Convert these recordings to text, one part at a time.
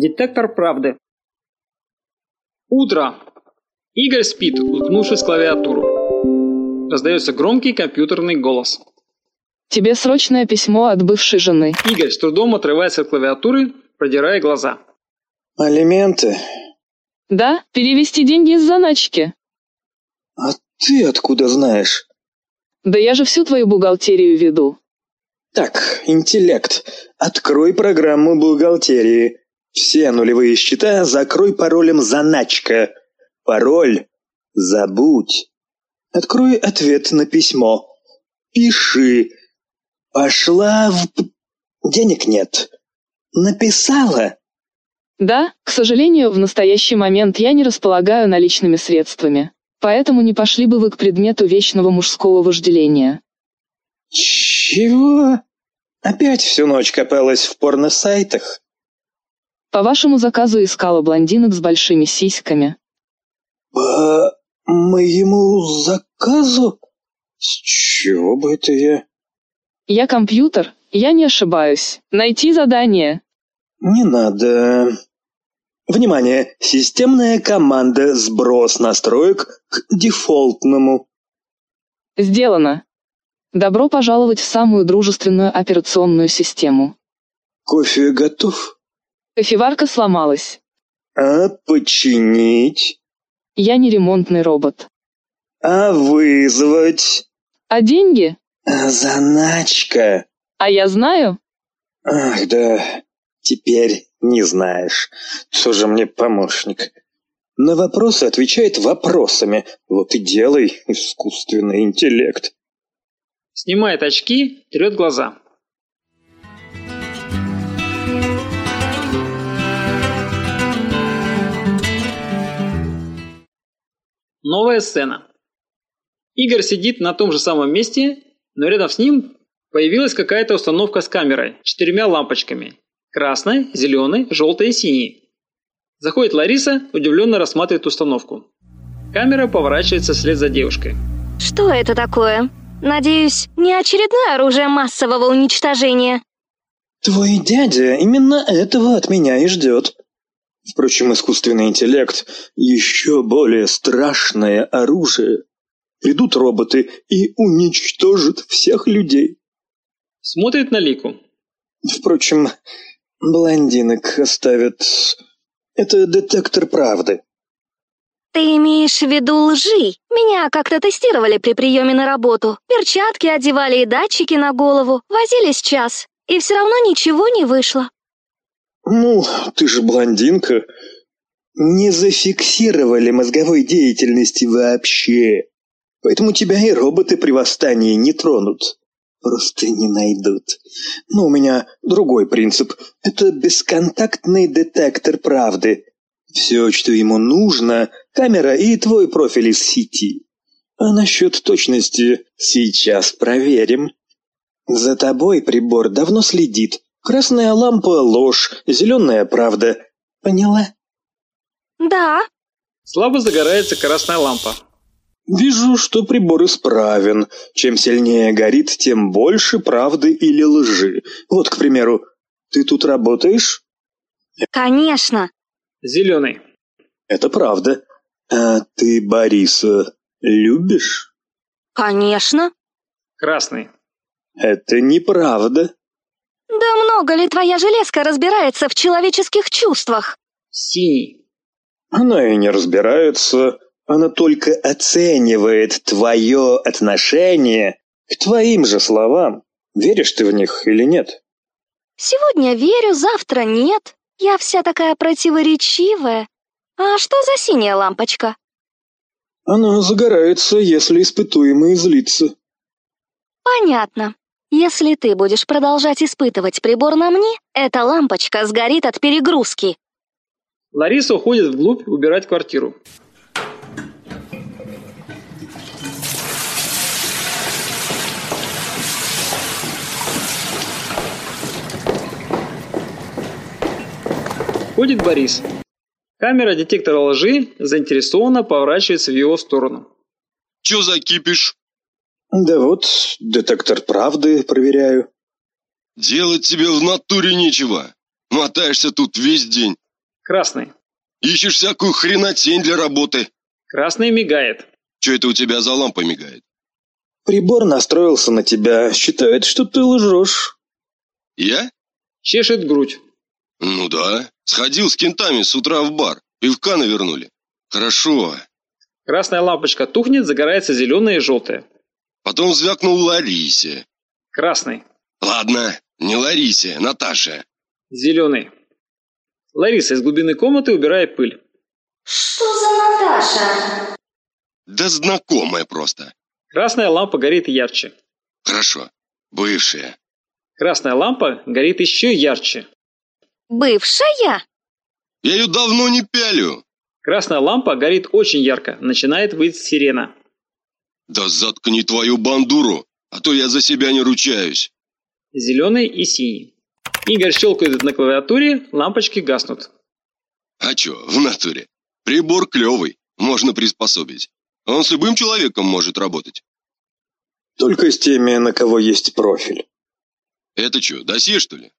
Детектор правды. Утро. Игорь спит, уткнувшись в клавиатуру. Раздается громкий компьютерный голос. Тебе срочное письмо от бывшей жены. Игорь с трудом отрывается от клавиатуры, продирая глаза. Алименты? Да, перевести деньги из заначки. А ты откуда знаешь? Да я же всю твою бухгалтерию веду. Так, интеллект. Открой программу бухгалтерии. Все нулевые счета закрой паролем «Заначка». Пароль забудь. Открой ответ на письмо. Пиши. Пошла в... Денег нет. Написала? Да, к сожалению, в настоящий момент я не располагаю наличными средствами. Поэтому не пошли бы вы к предмету вечного мужского вожделения. Чего? Опять всю ночь копалась в порно-сайтах? По вашему заказу искала блондинок с большими сиськами. По моему заказу? С чего бы это я? Я компьютер, я не ошибаюсь. Найти задание. Не надо. Внимание! Системная команда «Сброс настроек к дефолтному». Сделано. Добро пожаловать в самую дружественную операционную систему. Кофе готов? Кофеварка сломалась. А починить? Я не ремонтный робот. А вызвать? А деньги? Заначка. А я знаю. Ах, да, теперь не знаешь. Тоже мне помощник. На вопросы отвечает вопросами. Вот и делай искусственный интеллект. Снимает очки, трет глаза. Новая сцена. Игорь сидит на том же самом месте, но рядом с ним появилась какая-то установка с камерой, четырьмя лампочками. Красной, зеленой, желтой и синей. Заходит Лариса, удивленно рассматривает установку. Камера поворачивается вслед за девушкой. Что это такое? Надеюсь, не очередное оружие массового уничтожения. Твой дядя именно этого от меня и ждет. Впрочем, искусственный интеллект – еще более страшное оружие. Придут роботы и уничтожат всех людей. Смотрит на Лику. Впрочем, блондинок оставят... Это детектор правды. Ты имеешь в виду лжи? Меня как-то тестировали при приеме на работу. Перчатки одевали и датчики на голову. Возились час. И все равно ничего не вышло. Ну, ты же блондинка. Не зафиксировали мозговой деятельности вообще. Поэтому тебя и роботы при восстании не тронут. Просто не найдут. Но у меня другой принцип. Это бесконтактный детектор правды. Все, что ему нужно, камера и твой профиль из сети. А насчет точности сейчас проверим. За тобой прибор давно следит. Красная лампа — ложь, зеленая — правда. Поняла? Да. Слабо загорается красная лампа. Вижу, что прибор исправен. Чем сильнее горит, тем больше правды или лжи. Вот, к примеру, ты тут работаешь? Конечно. Зеленый. Это правда. А ты Бориса любишь? Конечно. Красный. Это неправда. Да много ли твоя железка разбирается в человеческих чувствах? Синий. Она и не разбирается. Она только оценивает твое отношение к твоим же словам. Веришь ты в них или нет? Сегодня верю, завтра нет. Я вся такая противоречивая. А что за синяя лампочка? Она загорается, если испытуемый злится. Понятно. Если ты будешь продолжать испытывать прибор на мне, эта лампочка сгорит от перегрузки. Лариса уходит вглубь убирать квартиру. Ходит Борис. Камера детектора лжи заинтересованно поворачивается в его сторону. Чё за кипиш? Да вот, детектор правды проверяю. Делать тебе в натуре нечего. Мотаешься тут весь день. Красный. Ищешь всякую хренотень для работы. Красный мигает. Че это у тебя за лампа мигает? Прибор настроился на тебя, считает, что ты лжешь. Я? Чешет грудь. Ну да. Сходил с кентами с утра в бар. Пивка навернули. Хорошо. Красная лампочка тухнет, загорается зеленая и желтая. Потом звякнул Ларисе. Красный. Ладно, не Ларисе, Наташе. Зеленый. Лариса из глубины комнаты убирает пыль. Что за Наташа? Да знакомая просто. Красная лампа горит ярче. Хорошо. Бывшая. Красная лампа горит еще ярче. Бывшая? Я ее давно не пялю. Красная лампа горит очень ярко. Начинает выть сирена. Да заткни твою бандуру, а то я за себя не ручаюсь. Зеленый и синий. Игорь щелкает на клавиатуре, лампочки гаснут. А чё, в натуре? Прибор клевый, можно приспособить. Он с любым человеком может работать. Только с теми, на кого есть профиль. Это чё, досье, что ли?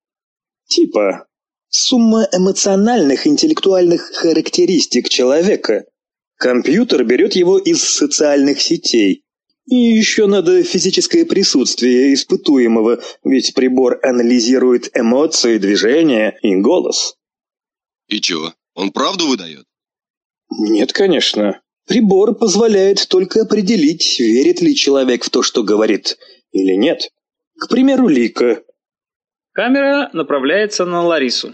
Типа, сумма эмоциональных интеллектуальных характеристик человека. Компьютер берет его из социальных сетей. И еще надо физическое присутствие испытуемого, ведь прибор анализирует эмоции, движения и голос. И чё, он правду выдает? Нет, конечно. Прибор позволяет только определить, верит ли человек в то, что говорит, или нет. К примеру, Лика. Камера направляется на Ларису.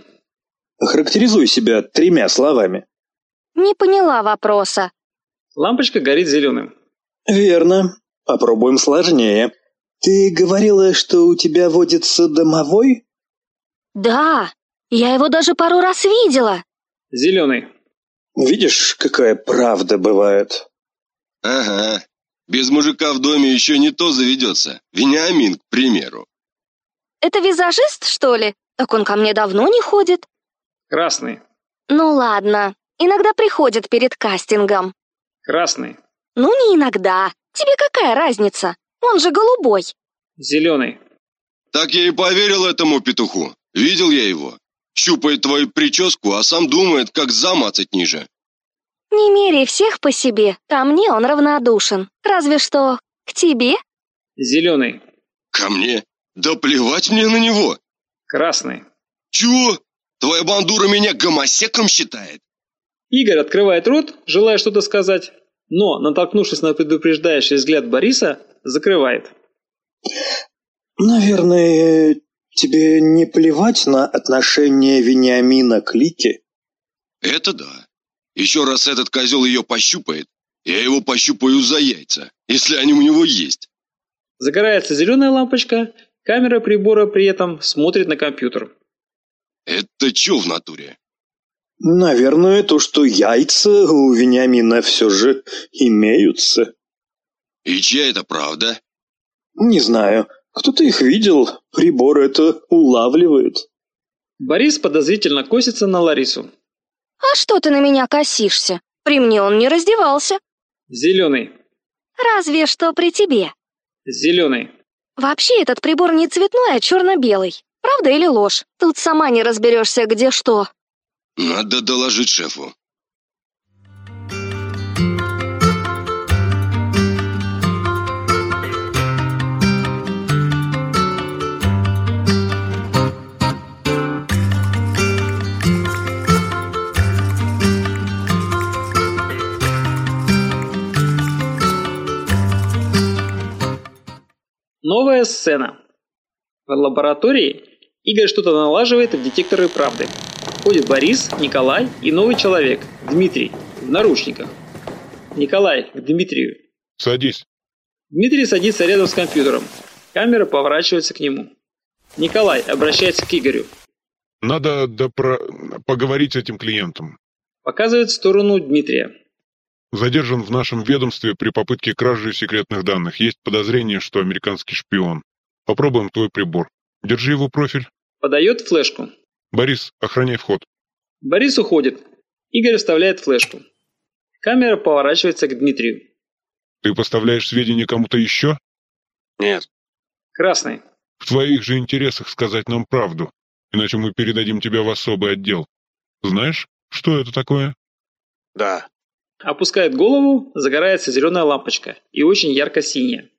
Характеризуй себя тремя словами. Не поняла вопроса. Лампочка горит зеленым. Верно. Попробуем сложнее. Ты говорила, что у тебя водится домовой? Да, я его даже пару раз видела. Зеленый. Видишь, какая правда бывает. Ага. Без мужика в доме еще не то заведется. Вениамин, к примеру. Это визажист, что ли? Так он ко мне давно не ходит. Красный. Ну ладно, иногда приходит перед кастингом. Красный. Ну не иногда. Тебе какая разница? Он же голубой. Зеленый. Так я и поверил этому петуху. Видел я его. Щупает твою прическу, а сам думает, как замацать ниже. Не меряй всех по себе, ко мне он равнодушен. Разве что к тебе. Зеленый. Ко мне? Да плевать мне на него. Красный. Чего? Твоя бандура меня гомосеком считает? Игорь открывает рот, желая что-то сказать, но, натолкнувшись на предупреждающий взгляд Бориса, закрывает. Наверное, тебе не плевать на отношение Вениамина к Лике? Это да. Еще раз этот козел ее пощупает, я его пощупаю за яйца, если они у него есть. Загорается зеленая лампочка, камера прибора при этом смотрит на компьютер. Это что в натуре? Наверное, то, что яйца у Вениамина все же имеются. И чья это правда? Не знаю. Кто-то их видел, прибор это улавливает. Борис подозрительно косится на Ларису. А что ты на меня косишься? При мне он не раздевался. Зеленый. Разве что при тебе. Зеленый. Вообще этот прибор не цветной, а черно-белый. Правда или ложь? Тут сама не разберешься, где что. Надо доложить шефу. Новая сцена. В лаборатории Игорь что-то налаживает в детекторы правды. Входит Борис, Николай и новый человек, Дмитрий, в наручниках. Николай, к Дмитрию. Садись. Дмитрий садится рядом с компьютером. Камера поворачивается к нему. Николай обращается к Игорю. Надо допро... поговорить с этим клиентом. Показывает в сторону Дмитрия. Задержан в нашем ведомстве при попытке кражи секретных данных. Есть подозрение, что американский шпион. Попробуем твой прибор. Держи его профиль. Подает флешку. Борис, охраняй вход. Борис уходит. Игорь вставляет флешку. Камера поворачивается к Дмитрию. Ты поставляешь сведения кому-то еще? Нет. Красный. В твоих же интересах сказать нам правду, иначе мы передадим тебя в особый отдел. Знаешь, Что это такое? Да. Опускает голову, загорается зеленая лампочка и очень ярко-синяя.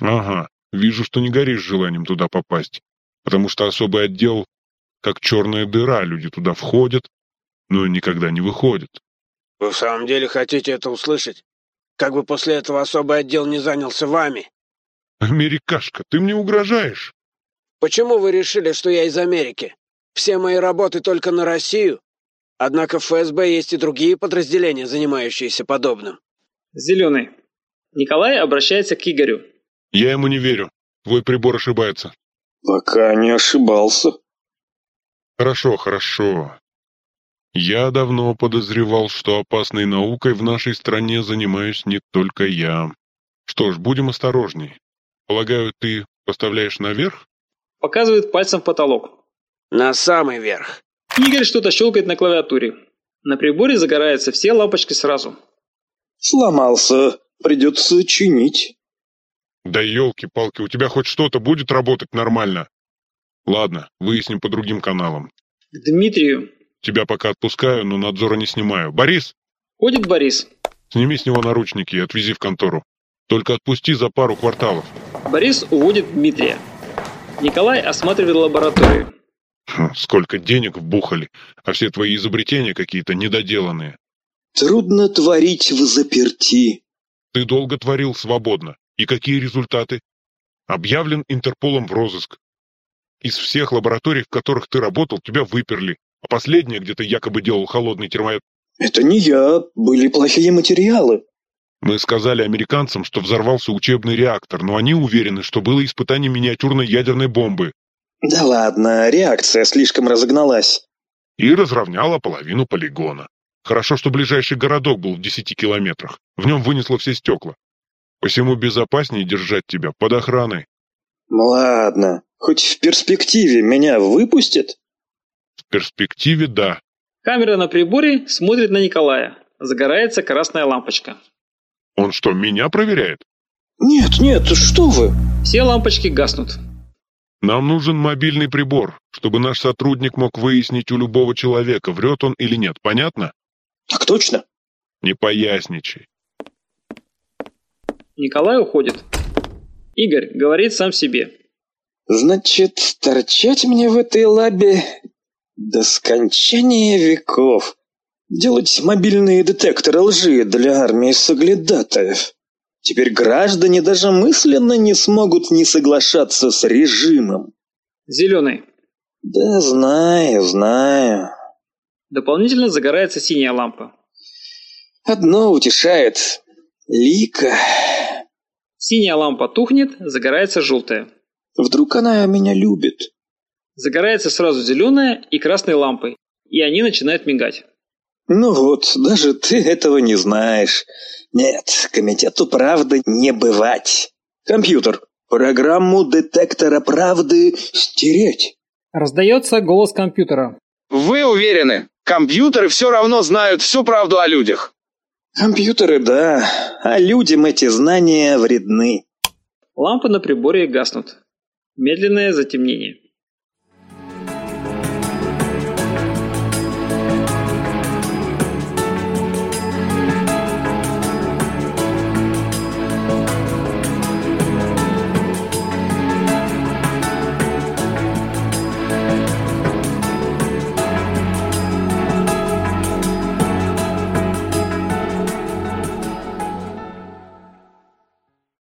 Ага, вижу, что не горишь желанием туда попасть. Потому что особый отдел, как черная дыра, люди туда входят, но никогда не выходят. Вы в самом деле хотите это услышать? Как бы после этого особый отдел не занялся вами? Америкашка, ты мне угрожаешь? Почему вы решили, что я из Америки? Все мои работы только на Россию. Однако в ФСБ есть и другие подразделения, занимающиеся подобным. Зеленый. Николай обращается к Игорю. Я ему не верю. Твой прибор ошибается. Пока не ошибался. Хорошо, хорошо. Я давно подозревал, что опасной наукой в нашей стране занимаюсь не только я. Что ж, будем осторожней. Полагаю, ты поставляешь наверх? Показывает пальцем в потолок. На самый верх. Игорь что-то щелкает на клавиатуре. На приборе загораются все лампочки сразу. Сломался. Придется чинить. Да елки-палки, у тебя хоть что-то будет работать нормально? Ладно, выясним по другим каналам. К Дмитрию. Тебя пока отпускаю, но надзора не снимаю. Борис, Ходит Борис. сними с него наручники и отвези в контору. Только отпусти за пару кварталов. Борис уводит Дмитрия. Николай осматривает лабораторию. Хм, Сколько денег вбухали, а все твои изобретения какие-то недоделанные. Трудно творить в заперти. Ты долго творил свободно. И какие результаты? Объявлен Интерполом в розыск. Из всех лабораторий, в которых ты работал, тебя выперли. А последняя, где ты якобы делал холодный термояд... Это не я. Были плохие материалы. Мы сказали американцам, что взорвался учебный реактор, но они уверены, что было испытание миниатюрной ядерной бомбы. Да ладно, реакция слишком разогналась. И разровняла половину полигона. Хорошо, что ближайший городок был в 10 километрах. В нем вынесло все стекла. Посему безопаснее держать тебя под охраной. Ладно, хоть в перспективе меня выпустят? В перспективе да. Камера на приборе смотрит на Николая. Загорается красная лампочка. Он что, меня проверяет? Нет, нет, что вы. Все лампочки гаснут. Нам нужен мобильный прибор, чтобы наш сотрудник мог выяснить у любого человека, врет он или нет. Понятно? Так точно? Не поясничай. Николай уходит. Игорь говорит сам себе. Значит, торчать мне в этой лабе до скончания веков. Делать мобильные детекторы лжи для армии соглядатаев. Теперь граждане даже мысленно не смогут не соглашаться с режимом. Зеленый. Да знаю, знаю. Дополнительно загорается синяя лампа. Одно утешает. Лика. Синяя лампа тухнет, загорается желтая. Вдруг она меня любит? Загорается сразу зеленая и красной лампой, и они начинают мигать. Ну вот, даже ты этого не знаешь. Нет, комитету правды не бывать. Компьютер, программу детектора правды стереть. Раздается голос компьютера. Вы уверены? Компьютеры все равно знают всю правду о людях. Компьютеры, да, а людям эти знания вредны. Лампы на приборе гаснут. Медленное затемнение.